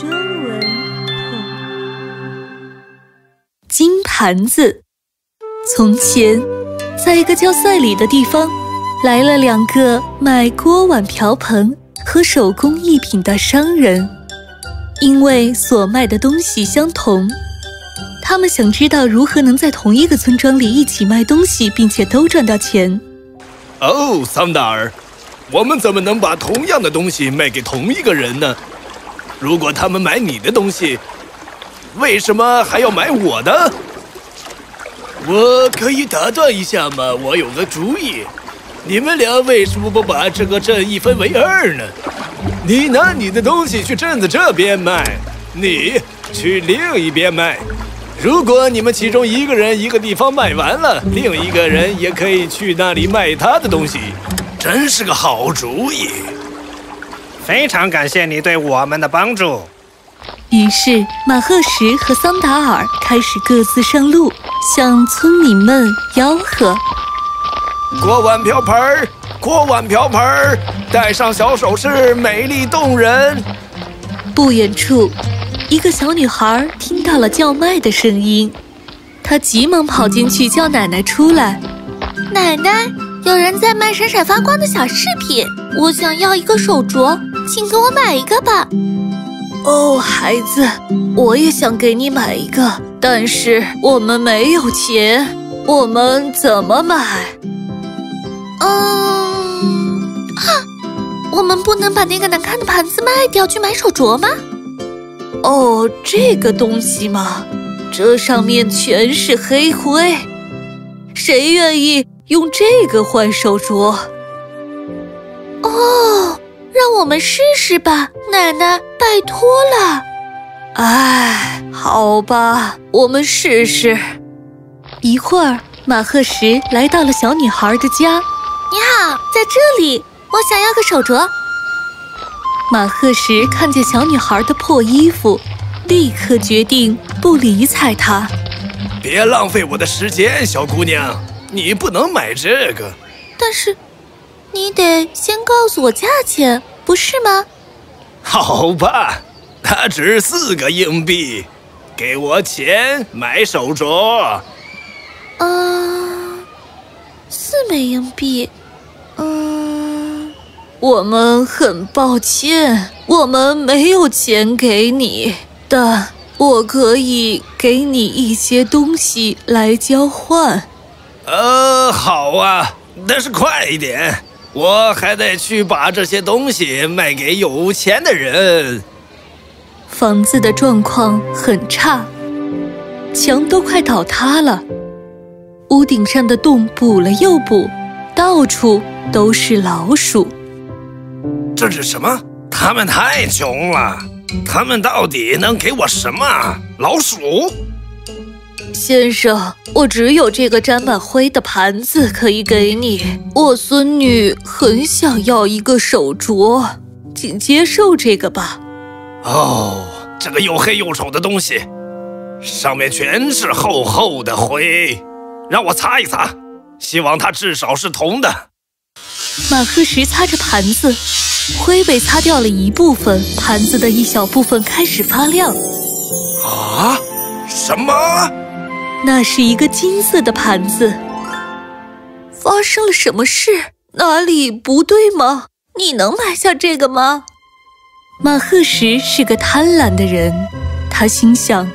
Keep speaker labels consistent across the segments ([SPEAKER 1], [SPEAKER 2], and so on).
[SPEAKER 1] 中文痛。金盘子。从前，在一个叫赛里的地方，来了两个卖锅碗瓢盆和手工艺品的商人。因为所卖的东西相同，他们想知道如何能在同一个村庄里一起卖东西，并且都赚到钱。
[SPEAKER 2] 哦，桑达尔，我们怎么能把同样的东西卖给同一个人呢？如果他们买你的东西，为什么还要买我的？我可以打断一下吗？我有个主意，你们俩为什么不把这个镇一分为二呢？你拿你的东西去镇子这边卖，你去另一边卖。如果你们其中一个人一个地方卖完了，另一个人也可以去那里卖他的东西，真是个好主意。
[SPEAKER 3] 非常感谢你对我们的帮助。
[SPEAKER 1] 于是，马赫什和桑达尔开始各自上路，向村民们吆喝：“
[SPEAKER 2] 锅碗瓢盆儿，锅碗瓢盆儿，戴上小首饰，美丽动人。”
[SPEAKER 1] 不远处。一个小女孩听到了叫卖的声音，她急忙跑进去叫奶奶出来。
[SPEAKER 4] 奶奶，有人在卖闪闪发光的小饰品，我想要一个手镯，请给我买一个吧。
[SPEAKER 1] 哦，孩子，我也想给你买一个，但是我们没有钱，我们怎么买？
[SPEAKER 4] 嗯，哈，我们不能把那个难看的盘子卖掉去买手镯吗？
[SPEAKER 1] 哦，这个东西嘛，这上面全是黑灰，谁愿意用这个换手镯？
[SPEAKER 4] 哦，让我们试试吧，奶奶，拜托了。
[SPEAKER 1] 哎，好吧，我们试试。一会儿，马赫什来到了小女孩的家。
[SPEAKER 4] 你好，在这里，我想要个手镯。
[SPEAKER 1] 马赫什看见小女孩的破衣服，立刻决定不理睬她。
[SPEAKER 2] 别浪费我的时间，小姑娘，你不能买这个。
[SPEAKER 4] 但是，你得先告诉我价钱，不是吗？
[SPEAKER 2] 好吧，它值四个硬币，给我钱买手镯。
[SPEAKER 4] 嗯，四枚硬币。
[SPEAKER 1] 嗯我们很抱歉，我们没有钱给你，但我可以给你一些东西来交换。
[SPEAKER 2] 呃，好啊，但是快一点，我还得去把这些东西卖给有钱的人。
[SPEAKER 1] 房子的状况很差，墙都快倒塌了，屋顶上的洞补了又补，到处都是老鼠。
[SPEAKER 2] 这是什么？他们太穷了，他们到底能给我什么？老鼠
[SPEAKER 1] 先生，我只有这个沾满灰的盘子可以给你。我孙女很想要一个手镯，请接受这个吧。
[SPEAKER 2] 哦，这个又黑又丑的东西，上面全是厚厚的灰，让我擦一擦，希望它至少是铜的。
[SPEAKER 1] 马克什擦着盘子。灰被擦掉了一部分，盘子的一小部分开始发亮。
[SPEAKER 2] 啊！什么？
[SPEAKER 1] 那是一个金色的盘子。发生了什么事？哪里不对吗？你能买下这个吗？马赫什是个贪婪的人，他心想：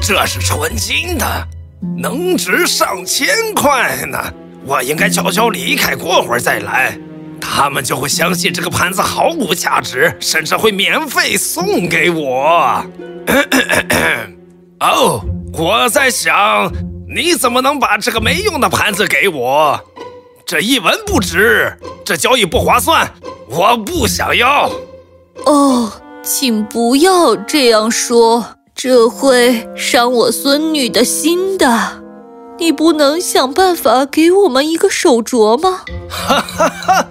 [SPEAKER 2] 这是纯金的，能值上千块呢。我应该悄悄离开，过会儿再来。他们就会相信这个盘子毫无价值，甚至会免费送给我。哦，我在想，你怎么能把这个没用的盘子给我？这一文不值，这交易不划算，我不想要。
[SPEAKER 1] 哦，请不要这样说，这会伤我孙女的心的。你不能想办法给我们一个手镯吗？
[SPEAKER 2] 哈哈哈。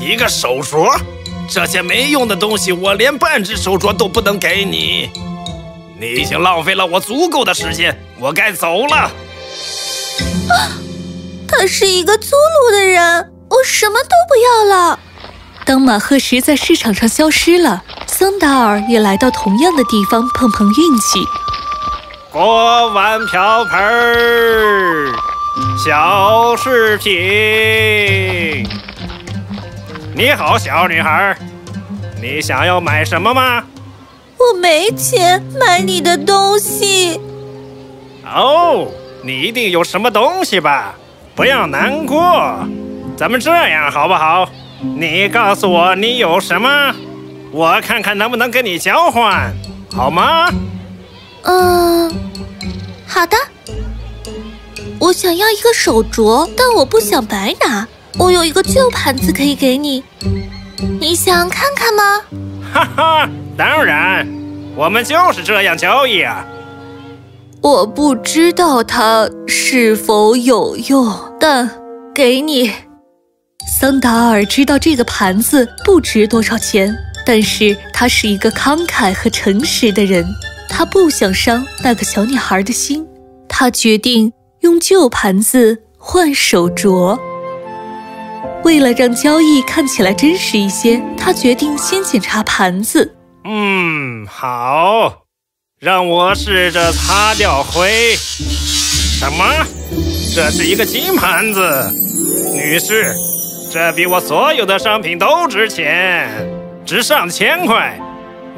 [SPEAKER 2] 一个手镯，这些没用的东西，我连半只手镯都不能给你。你已经浪费了我足够的时间，我该走了。
[SPEAKER 4] 啊，他是一个粗鲁的人，我什么都不要了。
[SPEAKER 1] 当马赫什在市场上消失了，桑达尔也来到同样的地方碰碰运气。
[SPEAKER 3] 锅碗瓢盆儿，小饰品。你好，小女孩，你想要买什么吗？
[SPEAKER 4] 我没钱买你的东西。
[SPEAKER 3] 哦，你一定有什么东西吧？不要难过，咱们这样好不好？你告诉我你有什么，我看看能不能跟你交换，好吗？
[SPEAKER 4] 嗯，好的。我想要一个手镯，但我不想白拿。我有一个旧盘子可以给你，你想看看吗？
[SPEAKER 3] 哈哈，当然，我们就是这样交易啊。
[SPEAKER 1] 我不知道它是否有用，但给你。桑达尔知道这个盘子不值多少钱，但是他是一个慷慨和诚实的人，他不想伤那个小女孩的心，他决定用旧盘子换手镯。为了让交易看起来真实一些，他决定先检查盘子。
[SPEAKER 3] 嗯，好，让我试着擦掉灰。什么？这是一个金盘子，女士。这比我所有的商品都值钱，值上千块。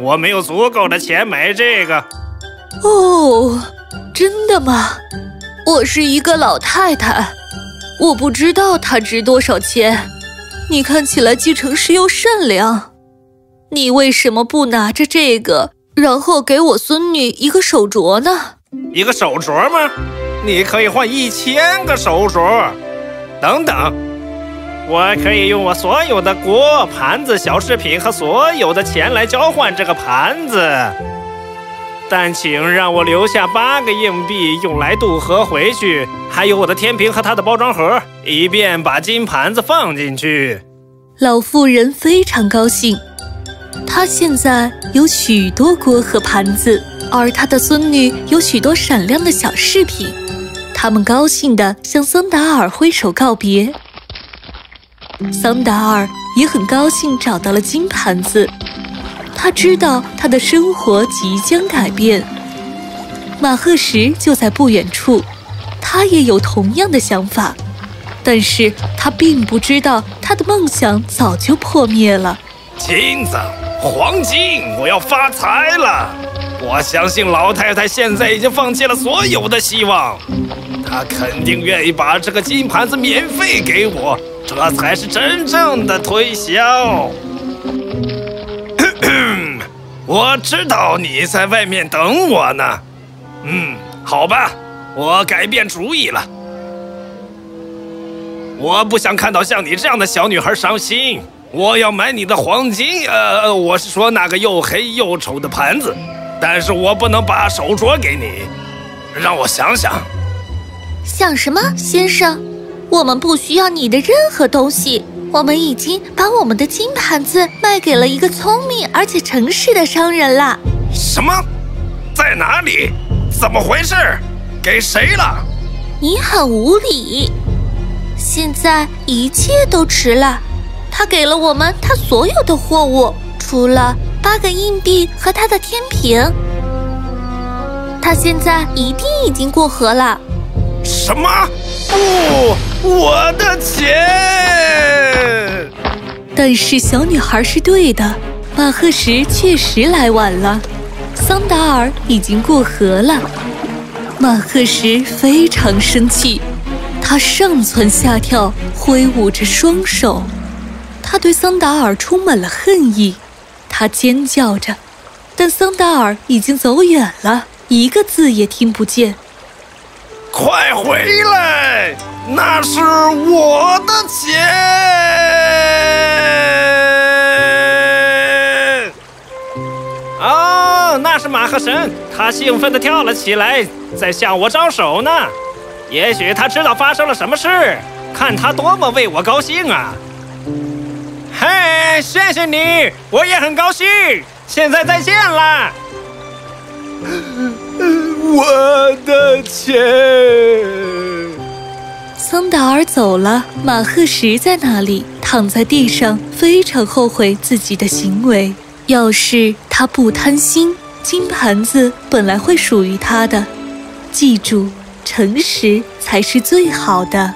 [SPEAKER 3] 我没有足够的钱买这个。
[SPEAKER 1] 哦，真的吗？我是一个老太太，我不知道它值多少钱。你看起来既诚实又善良，你为什么不拿着这个，然后给我孙女一个手镯呢？
[SPEAKER 3] 一个手镯吗？你可以换一千个手镯。等等。我可以用我所有的锅、盘子、小饰品和所有的钱来交换这个盘子，但请让我留下八个硬币用来渡河回去，还有我的天平和它的包装盒，以便把金盘子放进去。
[SPEAKER 1] 老妇人非常高兴，他现在有许多锅和盘子，而他的孙女有许多闪亮的小饰品。他们高兴地向桑达尔挥手告别。桑达尔也很高兴找到了金盘子，他知道他的生活即将改变。马赫什就在不远处，他也有同样的想法，但是他并不知道他的梦想早就破灭了。
[SPEAKER 2] 金子、黄金，我要发财了！我相信老太太现在已经放弃了所有的希望，她肯定愿意把这个金盘子免费给我。这才是真正的推销。我知道你在外面等我呢。嗯，好吧，我改变主意了。我不想看到像你这样的小女孩伤心。我要买你的黄金，呃，我是说那个又黑又丑的盘子，但是我不能把手镯给你。让我想想。
[SPEAKER 4] 想什么，先生？我们不需要你的任何东西。我们已经把我们的金盘子卖给了一个聪明而且诚实的商人了。
[SPEAKER 2] 什么？在哪里？怎么回事？给谁了？
[SPEAKER 4] 你很无礼。现在一切都迟了。他给了我们他所有的货物，除了八个硬币和他的天平。他现在一定已经过河了。
[SPEAKER 2] 什么？不，我的钱！
[SPEAKER 1] 但是小女孩是对的，马赫什确实来晚了，桑达尔已经过河了。马赫什非常生气，他上蹿下跳，挥舞着双手，他对桑达尔充满了恨意，他尖叫着，但桑达尔已经走远了，一个字也听不见。
[SPEAKER 2] 快回来！那是我的钱！
[SPEAKER 3] 哦，那是马赫神，他兴奋地跳了起来，在向我招手呢。也许他知道发生了什么事，看他多么为我高兴啊！嘿，谢谢你，我也很高兴。现在再见了。
[SPEAKER 2] 我的钱！
[SPEAKER 1] 桑达尔走了，马赫什在那里躺在地上，非常后悔自己的行为。要是他不贪心，金盘子本来会属于他的。记住，诚实才是最好的。